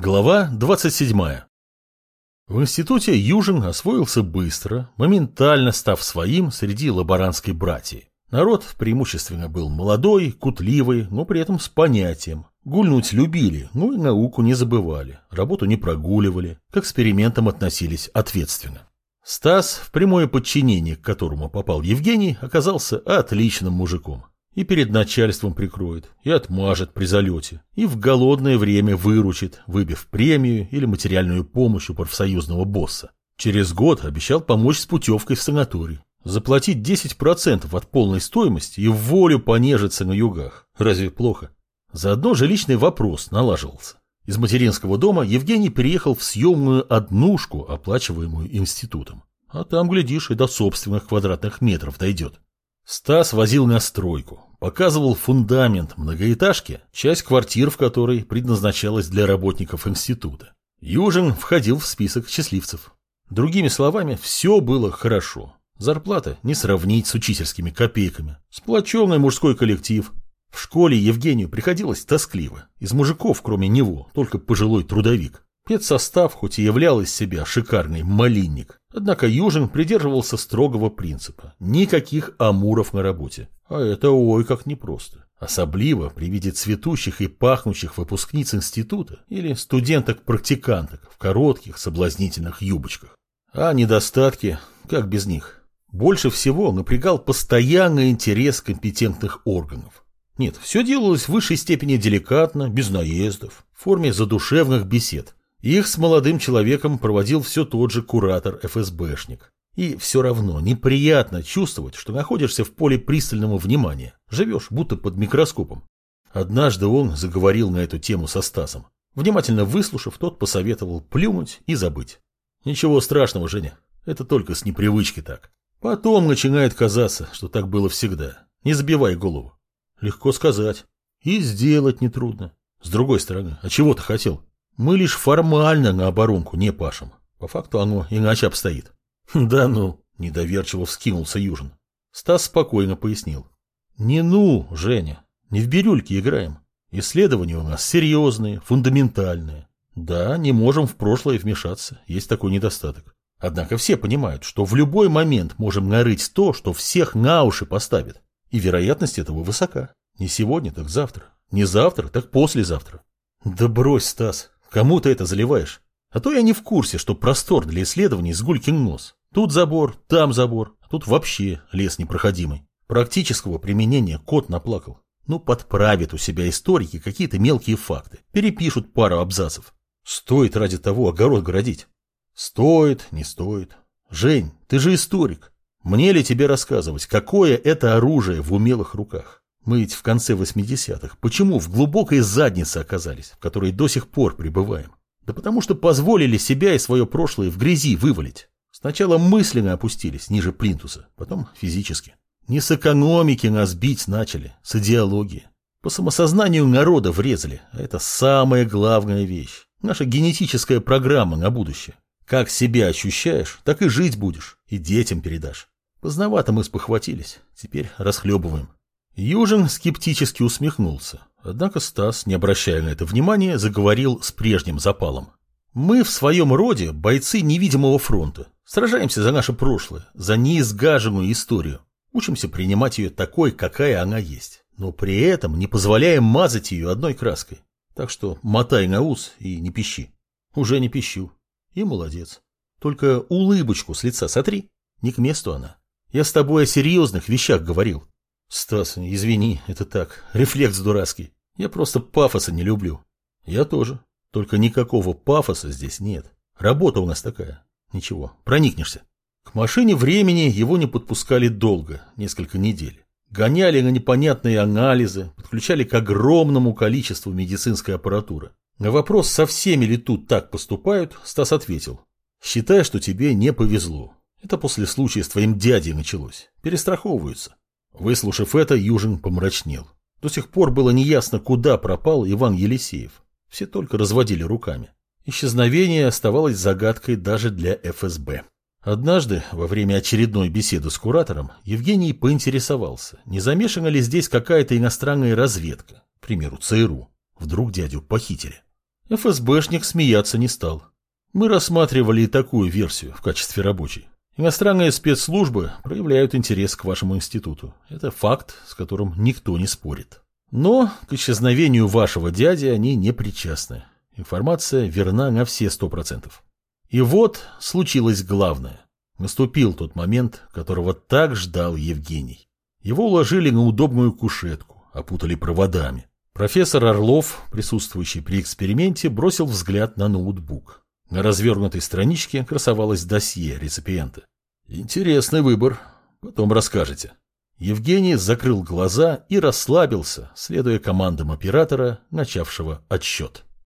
Глава 27. В институте Южин освоился быстро, моментально став своим среди лаборантской братьи. Народ преимущественно был молодой, кутливый, но при этом с понятием. Гульнуть любили, но и науку не забывали, работу не прогуливали, к экспериментам относились ответственно. Стас, в прямое подчинение к которому попал Евгений, оказался отличным мужиком. И перед начальством прикроет, и отмажет при залете, и в голодное время выручит, выбив премию или материальную помощь у профсоюзного босса. Через год обещал помочь с путевкой в санаторий. Заплатить 10% от полной стоимости и в волю понежиться на югах. Разве плохо? Заодно жилищный вопрос налаживался. Из материнского дома Евгений переехал в съемную однушку, оплачиваемую институтом. А там, глядишь, и до собственных квадратных метров дойдет. Стас возил на стройку, показывал фундамент многоэтажки, часть квартир в которой предназначалась для работников института. Южин входил в список счастливцев. Другими словами, все было хорошо. Зарплата не сравнить с учительскими копейками. Сплоченный мужской коллектив. В школе Евгению приходилось тоскливо. Из мужиков, кроме него, только пожилой трудовик. Педсостав хоть и являл из себя шикарный малинник, однако Южин придерживался строгого принципа – никаких амуров на работе. А это ой как непросто. Особливо при виде цветущих и пахнущих выпускниц института или студенток-практиканток в коротких соблазнительных юбочках. А недостатки, как без них? Больше всего напрягал постоянный интерес компетентных органов. Нет, все делалось в высшей степени деликатно, без наездов, в форме задушевных бесед, их с молодым человеком проводил все тот же куратор ФСБшник. И все равно неприятно чувствовать, что находишься в поле пристального внимания, живешь будто под микроскопом. Однажды он заговорил на эту тему со Стасом. Внимательно выслушав, тот посоветовал плюнуть и забыть. Ничего страшного, Женя, это только с непривычки так. Потом начинает казаться, что так было всегда. Не забивай голову. Легко сказать. И сделать нетрудно. С другой стороны, а чего ты хотел? Мы лишь формально на оборонку не пашем. По факту оно иначе обстоит. Да ну, недоверчиво вскинулся Южин. Стас спокойно пояснил. Не ну, Женя, не в бирюльке играем. Исследования у нас серьезные, фундаментальные. Да, не можем в прошлое вмешаться, есть такой недостаток. Однако все понимают, что в любой момент можем нарыть то, что всех на уши поставит. И вероятность этого высока. Не сегодня, так завтра. Не завтра, так послезавтра. Да брось, Стас, Кому ты это заливаешь? А то я не в курсе, что простор для исследований с гулькин нос. Тут забор, там забор, а тут вообще лес непроходимый. Практического применения кот наплакал. Ну, подправят у себя историки какие-то мелкие факты, перепишут пару абзацев. Стоит ради того огород городить? Стоит, не стоит. Жень, ты же историк. Мне ли тебе рассказывать, какое это оружие в умелых руках? Мы ведь в конце 80-х. Почему в глубокой заднице оказались, в которой до сих пор пребываем? Да потому что позволили себя и свое прошлое в грязи вывалить. Сначала мысленно опустились ниже плинтуса, потом физически. Не с экономики нас бить начали, с идеологии. По самосознанию народа врезали, а это самая главная вещь. Наша генетическая программа на будущее. Как себя ощущаешь, так и жить будешь, и детям передашь. Поздновато мы спохватились, теперь расхлебываем. Южин скептически усмехнулся. Однако Стас, не обращая на это внимания, заговорил с прежним запалом. «Мы в своем роде бойцы невидимого фронта. Сражаемся за наше прошлое, за неизгаженную историю. Учимся принимать ее такой, какая она есть. Но при этом не позволяем мазать ее одной краской. Так что мотай на ус и не пищи. Уже не пищу. И молодец. Только улыбочку с лица сотри. Не к месту она. Я с тобой о серьезных вещах говорил. Стас, извини, это так, рефлекс дурацкий. Я просто пафоса не люблю. Я тоже. Только никакого пафоса здесь нет. Работа у нас такая. Ничего, проникнешься. К машине времени его не подпускали долго, несколько недель. Гоняли на непонятные анализы, подключали к огромному количеству медицинской аппаратуры. На вопрос, со всеми ли тут так поступают, Стас ответил. Считай, что тебе не повезло. Это после случая с твоим дядей началось. Перестраховываются. Выслушав это, Южин помрачнел. До сих пор было неясно, куда пропал Иван Елисеев. Все только разводили руками. Исчезновение оставалось загадкой даже для ФСБ. Однажды, во время очередной беседы с куратором, Евгений поинтересовался, не замешана ли здесь какая-то иностранная разведка, к примеру, ЦРУ. Вдруг дядю похитили. ФСБшник смеяться не стал. Мы рассматривали и такую версию в качестве рабочей. Иностранные спецслужбы проявляют интерес к вашему институту. Это факт, с которым никто не спорит. Но к исчезновению вашего дяди они не причастны. Информация верна на все сто процентов. И вот случилось главное. Наступил тот момент, которого так ждал Евгений. Его уложили на удобную кушетку, опутали проводами. Профессор Орлов, присутствующий при эксперименте, бросил взгляд на ноутбук. На развернутой страничке красовалось досье реципиента. Интересный выбор. Потом расскажете. Евгений закрыл глаза и расслабился, следуя командам оператора, начавшего отсчет.